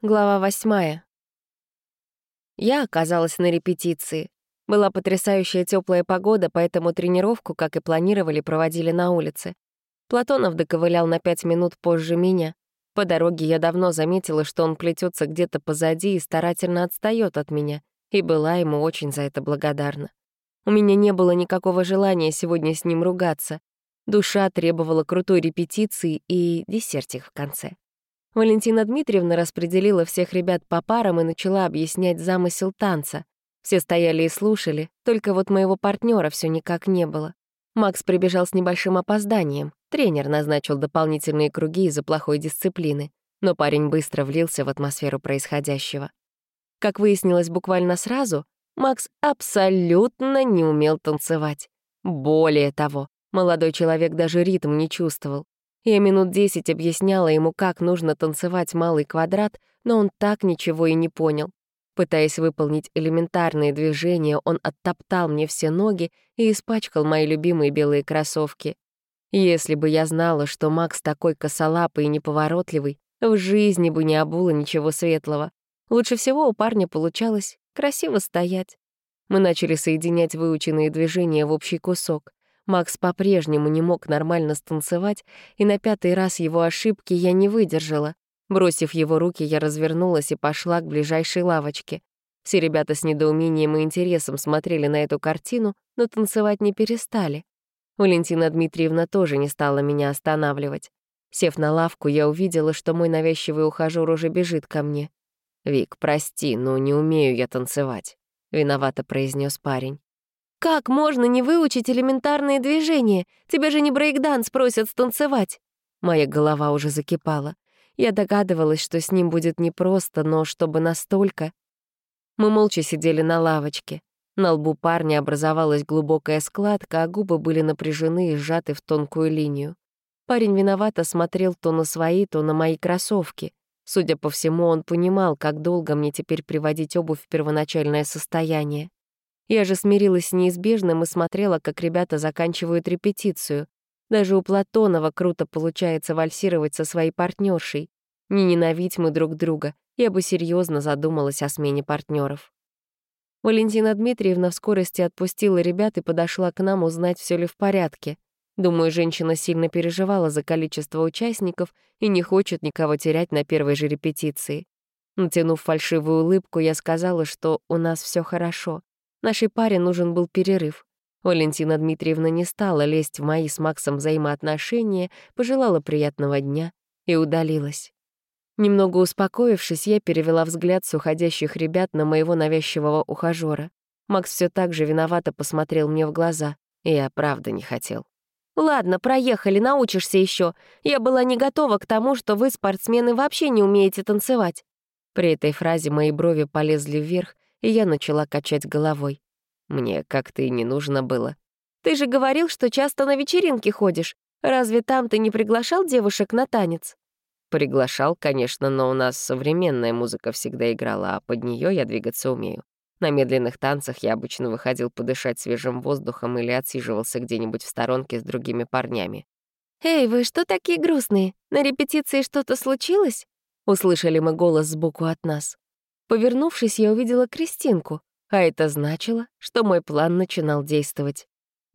Глава восьмая. Я оказалась на репетиции. Была потрясающая теплая погода, поэтому тренировку, как и планировали, проводили на улице. Платонов доковылял на пять минут позже меня. По дороге я давно заметила, что он плетется где-то позади и старательно отстает от меня, и была ему очень за это благодарна. У меня не было никакого желания сегодня с ним ругаться. Душа требовала крутой репетиции и десертик в конце. Валентина Дмитриевна распределила всех ребят по парам и начала объяснять замысел танца. Все стояли и слушали, только вот моего партнера все никак не было. Макс прибежал с небольшим опозданием. Тренер назначил дополнительные круги из-за плохой дисциплины, но парень быстро влился в атмосферу происходящего. Как выяснилось буквально сразу, Макс абсолютно не умел танцевать. Более того, молодой человек даже ритм не чувствовал. Я минут десять объясняла ему, как нужно танцевать малый квадрат, но он так ничего и не понял. Пытаясь выполнить элементарные движения, он оттоптал мне все ноги и испачкал мои любимые белые кроссовки. Если бы я знала, что Макс такой косолапый и неповоротливый, в жизни бы не обула ничего светлого. Лучше всего у парня получалось красиво стоять. Мы начали соединять выученные движения в общий кусок. Макс по-прежнему не мог нормально станцевать, и на пятый раз его ошибки я не выдержала. Бросив его руки, я развернулась и пошла к ближайшей лавочке. Все ребята с недоумением и интересом смотрели на эту картину, но танцевать не перестали. Валентина Дмитриевна тоже не стала меня останавливать. Сев на лавку, я увидела, что мой навязчивый ухажёр уже бежит ко мне. «Вик, прости, но не умею я танцевать», — виновато произнес парень. Как можно не выучить элементарные движения? Тебя же не брейкданс просят станцевать. Моя голова уже закипала. Я догадывалась, что с ним будет непросто, но чтобы настолько... Мы молча сидели на лавочке. На лбу парня образовалась глубокая складка, а губы были напряжены и сжаты в тонкую линию. Парень виновато смотрел то на свои, то на мои кроссовки. Судя по всему, он понимал, как долго мне теперь приводить обувь в первоначальное состояние. Я же смирилась с неизбежным и смотрела, как ребята заканчивают репетицию. Даже у Платонова круто получается вальсировать со своей партнершей. Не ненавидь мы друг друга, я бы серьезно задумалась о смене партнеров. Валентина Дмитриевна в скорости отпустила ребят и подошла к нам узнать, все ли в порядке. Думаю, женщина сильно переживала за количество участников и не хочет никого терять на первой же репетиции. Натянув фальшивую улыбку, я сказала, что у нас все хорошо. Нашей паре нужен был перерыв. Валентина Дмитриевна не стала лезть в мои с Максом взаимоотношения, пожелала приятного дня и удалилась. Немного успокоившись, я перевела взгляд с уходящих ребят на моего навязчивого ухажёра. Макс все так же виновато посмотрел мне в глаза, и я правда не хотел. «Ладно, проехали, научишься еще. Я была не готова к тому, что вы, спортсмены, вообще не умеете танцевать». При этой фразе мои брови полезли вверх, и я начала качать головой. Мне как-то и не нужно было. «Ты же говорил, что часто на вечеринки ходишь. Разве там ты не приглашал девушек на танец?» Приглашал, конечно, но у нас современная музыка всегда играла, а под нее я двигаться умею. На медленных танцах я обычно выходил подышать свежим воздухом или отсиживался где-нибудь в сторонке с другими парнями. «Эй, вы что такие грустные? На репетиции что-то случилось?» Услышали мы голос сбоку от нас. Повернувшись, я увидела Кристинку, а это значило, что мой план начинал действовать.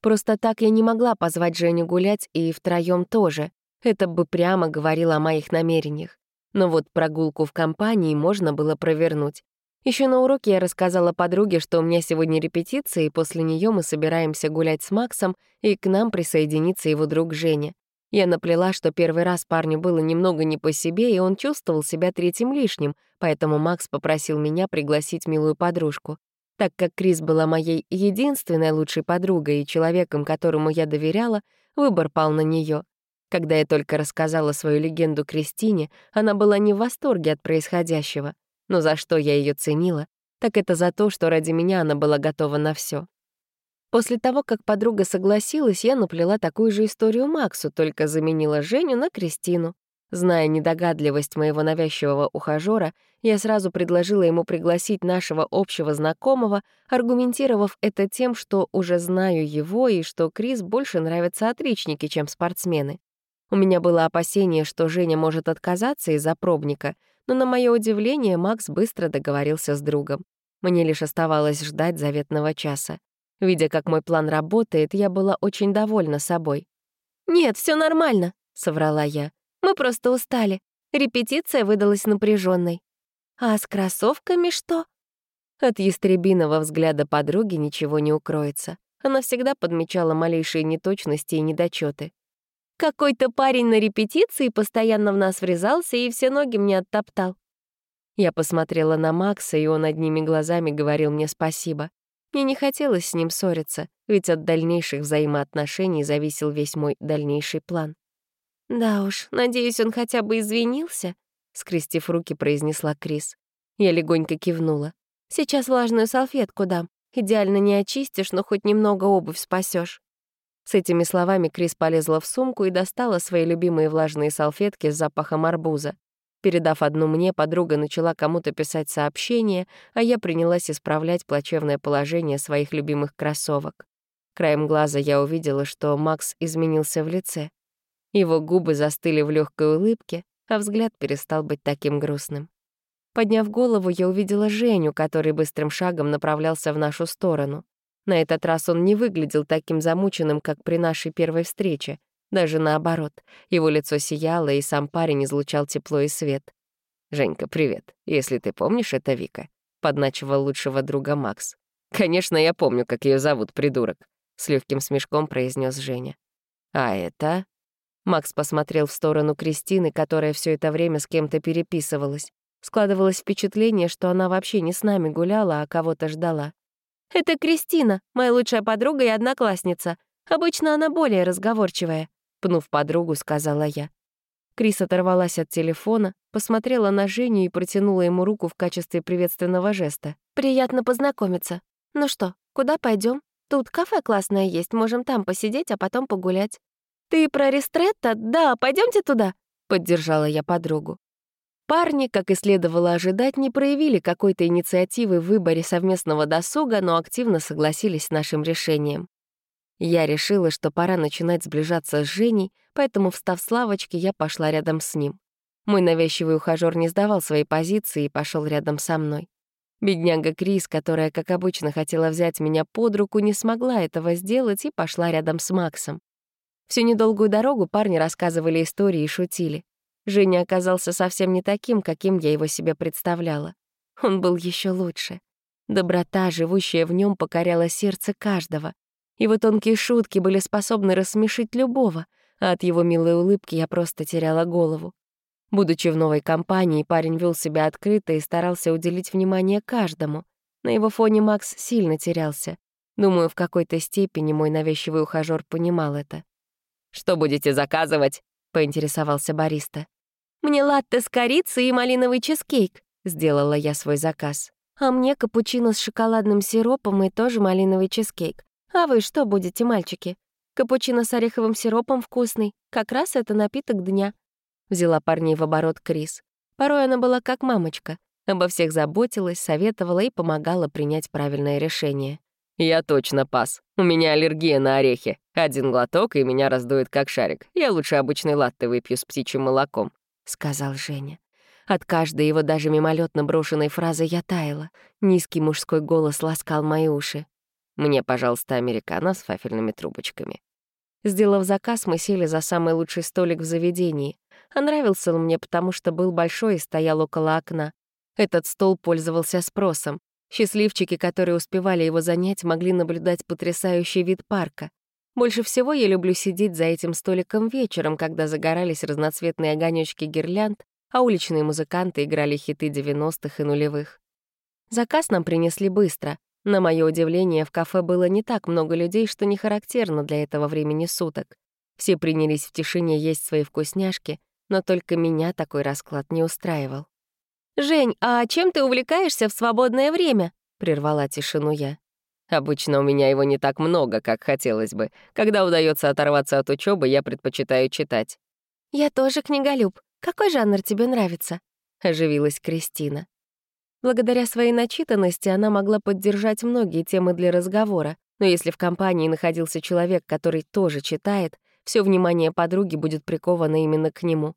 Просто так я не могла позвать Женю гулять и втроём тоже. Это бы прямо говорило о моих намерениях. Но вот прогулку в компании можно было провернуть. Еще на уроке я рассказала подруге, что у меня сегодня репетиция, и после нее мы собираемся гулять с Максом, и к нам присоединится его друг Женя. Я наплела, что первый раз парню было немного не по себе, и он чувствовал себя третьим лишним, поэтому Макс попросил меня пригласить милую подружку. Так как Крис была моей единственной лучшей подругой и человеком, которому я доверяла, выбор пал на нее. Когда я только рассказала свою легенду Кристине, она была не в восторге от происходящего. Но за что я ее ценила, так это за то, что ради меня она была готова на все. После того, как подруга согласилась, я наплела такую же историю Максу, только заменила Женю на Кристину. Зная недогадливость моего навязчивого ухажёра, я сразу предложила ему пригласить нашего общего знакомого, аргументировав это тем, что уже знаю его и что Крис больше нравятся отличники, чем спортсмены. У меня было опасение, что Женя может отказаться из-за пробника, но на мое удивление Макс быстро договорился с другом. Мне лишь оставалось ждать заветного часа. Видя, как мой план работает, я была очень довольна собой. «Нет, все нормально», — соврала я. «Мы просто устали. Репетиция выдалась напряженной. «А с кроссовками что?» От ястребиного взгляда подруги ничего не укроется. Она всегда подмечала малейшие неточности и недочеты. «Какой-то парень на репетиции постоянно в нас врезался и все ноги мне оттоптал». Я посмотрела на Макса, и он одними глазами говорил мне спасибо. Мне не хотелось с ним ссориться, ведь от дальнейших взаимоотношений зависел весь мой дальнейший план. «Да уж, надеюсь, он хотя бы извинился», — скрестив руки, произнесла Крис. Я легонько кивнула. «Сейчас влажную салфетку дам. Идеально не очистишь, но хоть немного обувь спасешь. С этими словами Крис полезла в сумку и достала свои любимые влажные салфетки с запахом арбуза. Передав одну мне, подруга начала кому-то писать сообщение, а я принялась исправлять плачевное положение своих любимых кроссовок. Краем глаза я увидела, что Макс изменился в лице. Его губы застыли в легкой улыбке, а взгляд перестал быть таким грустным. Подняв голову, я увидела Женю, который быстрым шагом направлялся в нашу сторону. На этот раз он не выглядел таким замученным, как при нашей первой встрече. Даже наоборот, его лицо сияло, и сам парень излучал тепло и свет. «Женька, привет. Если ты помнишь, это Вика», — подначивал лучшего друга Макс. «Конечно, я помню, как ее зовут, придурок», — с легким смешком произнес Женя. «А это...» Макс посмотрел в сторону Кристины, которая все это время с кем-то переписывалась. Складывалось впечатление, что она вообще не с нами гуляла, а кого-то ждала. «Это Кристина, моя лучшая подруга и одноклассница. Обычно она более разговорчивая», — пнув подругу, сказала я. Крис оторвалась от телефона, посмотрела на Женю и протянула ему руку в качестве приветственного жеста. «Приятно познакомиться. Ну что, куда пойдем? Тут кафе классное есть, можем там посидеть, а потом погулять». «Ты про Ристретто? Да, пойдемте туда», — поддержала я подругу. Парни, как и следовало ожидать, не проявили какой-то инициативы в выборе совместного досуга, но активно согласились с нашим решением. Я решила, что пора начинать сближаться с Женей, поэтому, встав с лавочки, я пошла рядом с ним. Мой навязчивый ухажёр не сдавал своей позиции и пошел рядом со мной. Бедняга Крис, которая, как обычно, хотела взять меня под руку, не смогла этого сделать и пошла рядом с Максом. Всю недолгую дорогу парни рассказывали истории и шутили. Женя оказался совсем не таким, каким я его себе представляла. Он был еще лучше. Доброта, живущая в нем, покоряла сердце каждого. Его тонкие шутки были способны рассмешить любого, а от его милой улыбки я просто теряла голову. Будучи в новой компании, парень вел себя открыто и старался уделить внимание каждому. На его фоне Макс сильно терялся. Думаю, в какой-то степени мой навязчивый ухажёр понимал это. «Что будете заказывать?» — поинтересовался бариста. «Мне латте с корицей и малиновый чизкейк», — сделала я свой заказ. «А мне капучино с шоколадным сиропом и тоже малиновый чизкейк. А вы что будете, мальчики? Капучино с ореховым сиропом вкусный. Как раз это напиток дня». Взяла парней в оборот Крис. Порой она была как мамочка. Обо всех заботилась, советовала и помогала принять правильное решение. «Я точно пас. У меня аллергия на орехи. Один глоток, и меня раздует как шарик. Я лучше обычный латте выпью с птичьим молоком. — сказал Женя. От каждой его даже мимолетно брошенной фразы я таяла. Низкий мужской голос ласкал мои уши. «Мне, пожалуйста, американо с фафельными трубочками». Сделав заказ, мы сели за самый лучший столик в заведении. А нравился он мне, потому что был большой и стоял около окна. Этот стол пользовался спросом. Счастливчики, которые успевали его занять, могли наблюдать потрясающий вид парка. Больше всего я люблю сидеть за этим столиком вечером, когда загорались разноцветные огонечки гирлянд, а уличные музыканты играли хиты 90-х и нулевых. Заказ нам принесли быстро. На мое удивление, в кафе было не так много людей, что не характерно для этого времени суток. Все принялись в тишине есть свои вкусняшки, но только меня такой расклад не устраивал. «Жень, а чем ты увлекаешься в свободное время?» — прервала тишину я. Обычно у меня его не так много, как хотелось бы. Когда удается оторваться от учебы, я предпочитаю читать. «Я тоже книголюб. Какой жанр тебе нравится?» — оживилась Кристина. Благодаря своей начитанности она могла поддержать многие темы для разговора, но если в компании находился человек, который тоже читает, все внимание подруги будет приковано именно к нему.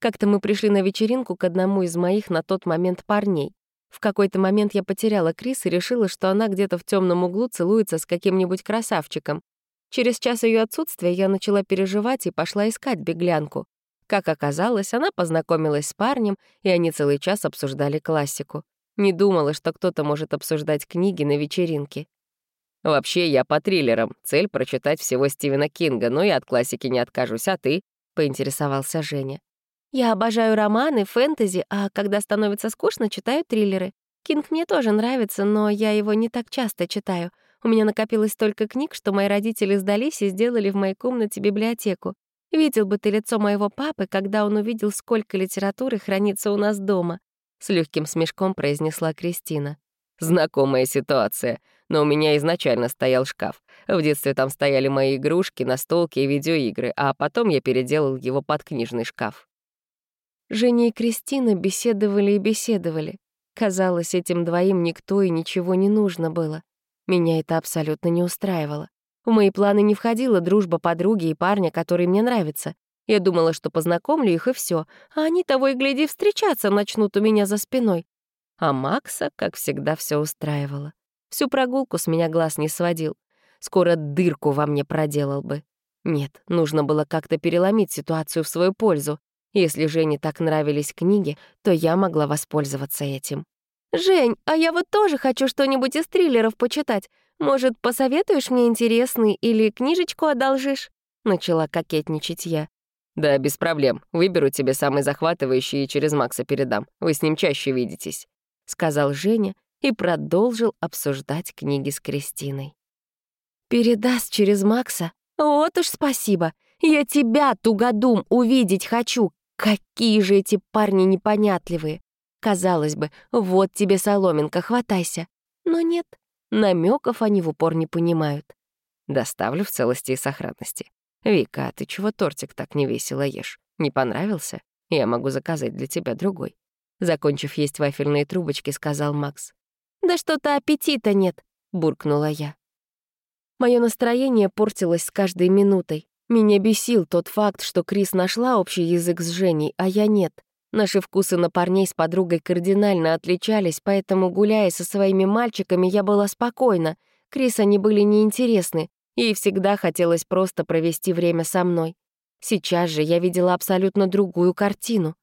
Как-то мы пришли на вечеринку к одному из моих на тот момент парней. В какой-то момент я потеряла Крис и решила, что она где-то в темном углу целуется с каким-нибудь красавчиком. Через час ее отсутствия я начала переживать и пошла искать беглянку. Как оказалось, она познакомилась с парнем, и они целый час обсуждали классику. Не думала, что кто-то может обсуждать книги на вечеринке. «Вообще, я по триллерам. Цель — прочитать всего Стивена Кинга, но и от классики не откажусь, а ты?» — поинтересовался Женя. «Я обожаю романы, фэнтези, а когда становится скучно, читаю триллеры. Кинг мне тоже нравится, но я его не так часто читаю. У меня накопилось столько книг, что мои родители сдались и сделали в моей комнате библиотеку. Видел бы ты лицо моего папы, когда он увидел, сколько литературы хранится у нас дома», — с легким смешком произнесла Кристина. «Знакомая ситуация, но у меня изначально стоял шкаф. В детстве там стояли мои игрушки, настолки и видеоигры, а потом я переделал его под книжный шкаф». Женя и Кристина беседовали и беседовали. Казалось, этим двоим никто и ничего не нужно было. Меня это абсолютно не устраивало. В мои планы не входила дружба подруги и парня, который мне нравится. Я думала, что познакомлю их и все, а они того и гляди встречаться начнут у меня за спиной. А Макса, как всегда, все устраивало. Всю прогулку с меня глаз не сводил. Скоро дырку во мне проделал бы. Нет, нужно было как-то переломить ситуацию в свою пользу. Если Жене так нравились книги, то я могла воспользоваться этим. «Жень, а я вот тоже хочу что-нибудь из триллеров почитать. Может, посоветуешь мне интересный или книжечку одолжишь?» Начала кокетничать я. «Да, без проблем. Выберу тебе самый захватывающий и через Макса передам. Вы с ним чаще видитесь», — сказал Женя и продолжил обсуждать книги с Кристиной. «Передаст через Макса? Вот уж спасибо. Я тебя, тугодум, увидеть хочу. Какие же эти парни непонятливые. Казалось бы, вот тебе соломинка, хватайся. Но нет, намеков они в упор не понимают. Доставлю в целости и сохранности. Вика, а ты чего тортик так невесело ешь? Не понравился? Я могу заказать для тебя другой. Закончив есть вафельные трубочки, сказал Макс. «Да что-то аппетита нет», — буркнула я. Мое настроение портилось с каждой минутой. Меня бесил тот факт, что Крис нашла общий язык с Женей, а я нет. Наши вкусы на парней с подругой кардинально отличались, поэтому, гуляя со своими мальчиками, я была спокойна. Крис они были неинтересны, ей всегда хотелось просто провести время со мной. Сейчас же я видела абсолютно другую картину.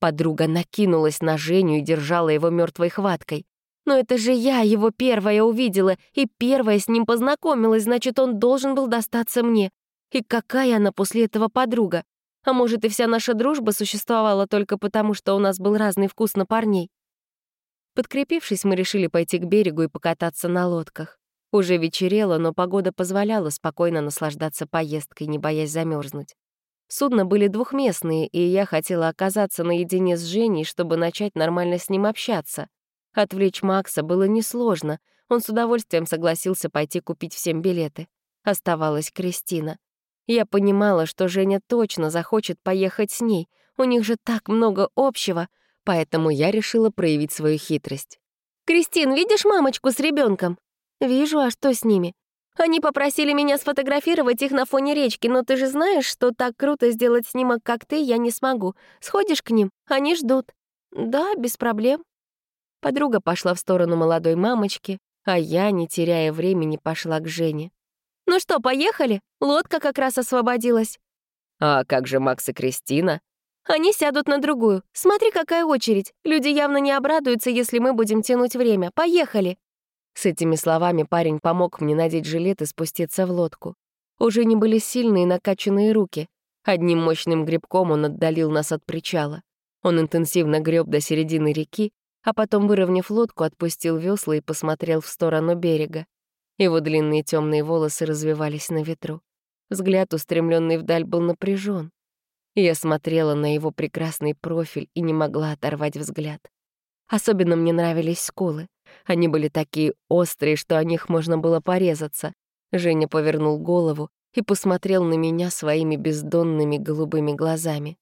Подруга накинулась на Женю и держала его мертвой хваткой. Но это же я его первая увидела и первая с ним познакомилась, значит, он должен был достаться мне. И какая она после этого подруга? А может, и вся наша дружба существовала только потому, что у нас был разный вкус на парней? Подкрепившись, мы решили пойти к берегу и покататься на лодках. Уже вечерело, но погода позволяла спокойно наслаждаться поездкой, не боясь замерзнуть. Судна были двухместные, и я хотела оказаться наедине с Женей, чтобы начать нормально с ним общаться. Отвлечь Макса было несложно. Он с удовольствием согласился пойти купить всем билеты. Оставалась Кристина. Я понимала, что Женя точно захочет поехать с ней. У них же так много общего, поэтому я решила проявить свою хитрость. «Кристин, видишь мамочку с ребенком? «Вижу, а что с ними?» «Они попросили меня сфотографировать их на фоне речки, но ты же знаешь, что так круто сделать снимок, как ты, я не смогу. Сходишь к ним? Они ждут». «Да, без проблем». Подруга пошла в сторону молодой мамочки, а я, не теряя времени, пошла к Жене. «Ну что, поехали? Лодка как раз освободилась». «А как же Макс и Кристина?» «Они сядут на другую. Смотри, какая очередь. Люди явно не обрадуются, если мы будем тянуть время. Поехали!» С этими словами парень помог мне надеть жилет и спуститься в лодку. Уже не были сильные накачанные руки. Одним мощным грибком он отдалил нас от причала. Он интенсивно греб до середины реки, а потом, выровняв лодку, отпустил весла и посмотрел в сторону берега. Его длинные темные волосы развивались на ветру. Взгляд, устремленный вдаль, был напряжен. Я смотрела на его прекрасный профиль и не могла оторвать взгляд. Особенно мне нравились скулы. Они были такие острые, что о них можно было порезаться. Женя повернул голову и посмотрел на меня своими бездонными голубыми глазами.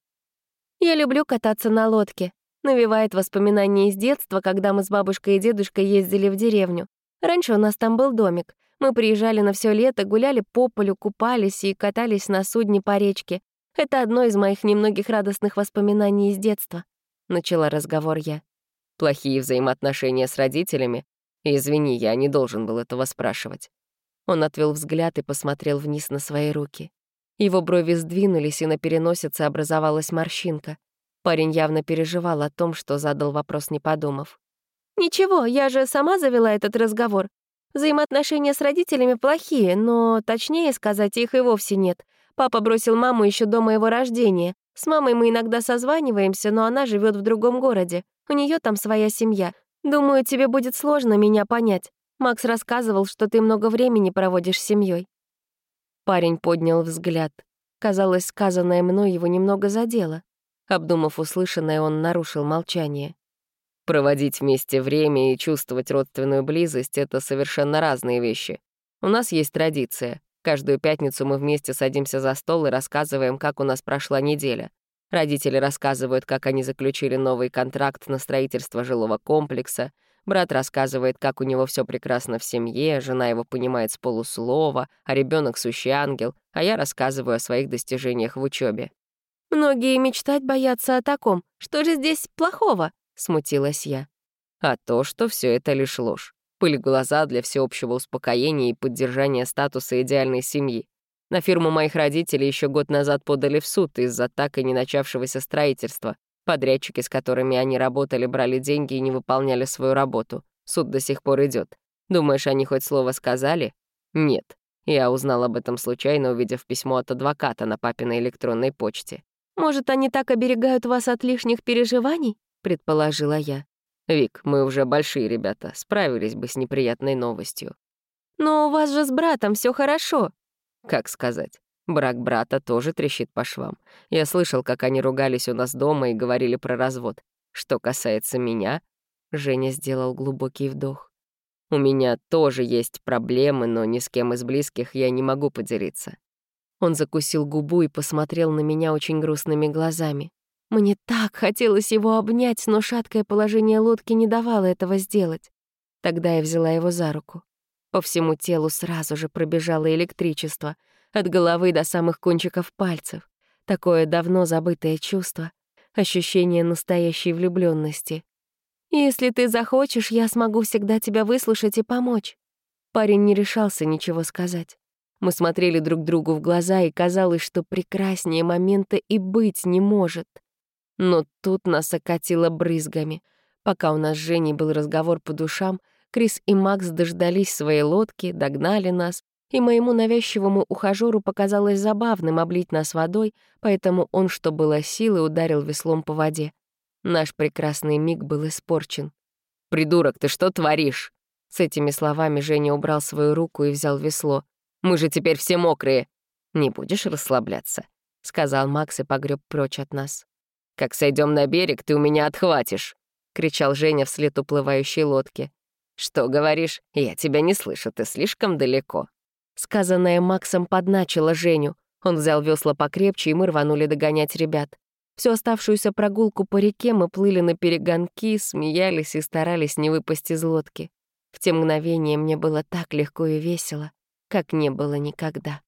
«Я люблю кататься на лодке. Навевает воспоминания из детства, когда мы с бабушкой и дедушкой ездили в деревню. Раньше у нас там был домик. Мы приезжали на все лето, гуляли по полю, купались и катались на судне по речке. Это одно из моих немногих радостных воспоминаний из детства», — начала разговор я. «Плохие взаимоотношения с родителями? Извини, я не должен был этого спрашивать». Он отвел взгляд и посмотрел вниз на свои руки. Его брови сдвинулись, и на переносице образовалась морщинка. Парень явно переживал о том, что задал вопрос, не подумав. «Ничего, я же сама завела этот разговор. Взаимоотношения с родителями плохие, но точнее сказать их и вовсе нет. Папа бросил маму еще до моего рождения. С мамой мы иногда созваниваемся, но она живет в другом городе. У нее там своя семья. Думаю, тебе будет сложно меня понять. Макс рассказывал, что ты много времени проводишь с семьей. Парень поднял взгляд. Казалось, сказанное мной его немного задело. Обдумав услышанное, он нарушил молчание. Проводить вместе время и чувствовать родственную близость — это совершенно разные вещи. У нас есть традиция. Каждую пятницу мы вместе садимся за стол и рассказываем, как у нас прошла неделя. Родители рассказывают, как они заключили новый контракт на строительство жилого комплекса. Брат рассказывает, как у него все прекрасно в семье, жена его понимает с полуслова, а ребенок сущий ангел, а я рассказываю о своих достижениях в учебе. «Многие мечтать боятся о таком. Что же здесь плохого?» — смутилась я. А то, что все это лишь ложь. Пыль глаза для всеобщего успокоения и поддержания статуса идеальной семьи. На фирму моих родителей еще год назад подали в суд из-за так и не начавшегося строительства. Подрядчики, с которыми они работали, брали деньги и не выполняли свою работу. Суд до сих пор идет. Думаешь, они хоть слово сказали? Нет. Я узнал об этом случайно, увидев письмо от адвоката на папиной электронной почте. «Может, они так оберегают вас от лишних переживаний?» — предположила я. «Вик, мы уже большие ребята, справились бы с неприятной новостью». «Но у вас же с братом все хорошо». «Как сказать? Брак брата тоже трещит по швам. Я слышал, как они ругались у нас дома и говорили про развод. Что касается меня...» Женя сделал глубокий вдох. «У меня тоже есть проблемы, но ни с кем из близких я не могу поделиться». Он закусил губу и посмотрел на меня очень грустными глазами. Мне так хотелось его обнять, но шаткое положение лодки не давало этого сделать. Тогда я взяла его за руку. По всему телу сразу же пробежало электричество, от головы до самых кончиков пальцев. Такое давно забытое чувство, ощущение настоящей влюбленности. «Если ты захочешь, я смогу всегда тебя выслушать и помочь». Парень не решался ничего сказать. Мы смотрели друг другу в глаза, и казалось, что прекраснее момента и быть не может. Но тут нас окатило брызгами. Пока у нас с Женей был разговор по душам, Крис и Макс дождались своей лодки, догнали нас, и моему навязчивому ухажёру показалось забавным облить нас водой, поэтому он, что было силы, ударил веслом по воде. Наш прекрасный миг был испорчен. «Придурок, ты что творишь?» С этими словами Женя убрал свою руку и взял весло. «Мы же теперь все мокрые!» «Не будешь расслабляться», — сказал Макс и погреб прочь от нас. «Как сойдем на берег, ты у меня отхватишь!» — кричал Женя вслед уплывающей лодки. «Что говоришь? Я тебя не слышу, ты слишком далеко». Сказанное Максом подначило Женю. Он взял весла покрепче, и мы рванули догонять ребят. Всю оставшуюся прогулку по реке мы плыли на перегонки, смеялись и старались не выпасть из лодки. В те мгновения мне было так легко и весело, как не было никогда.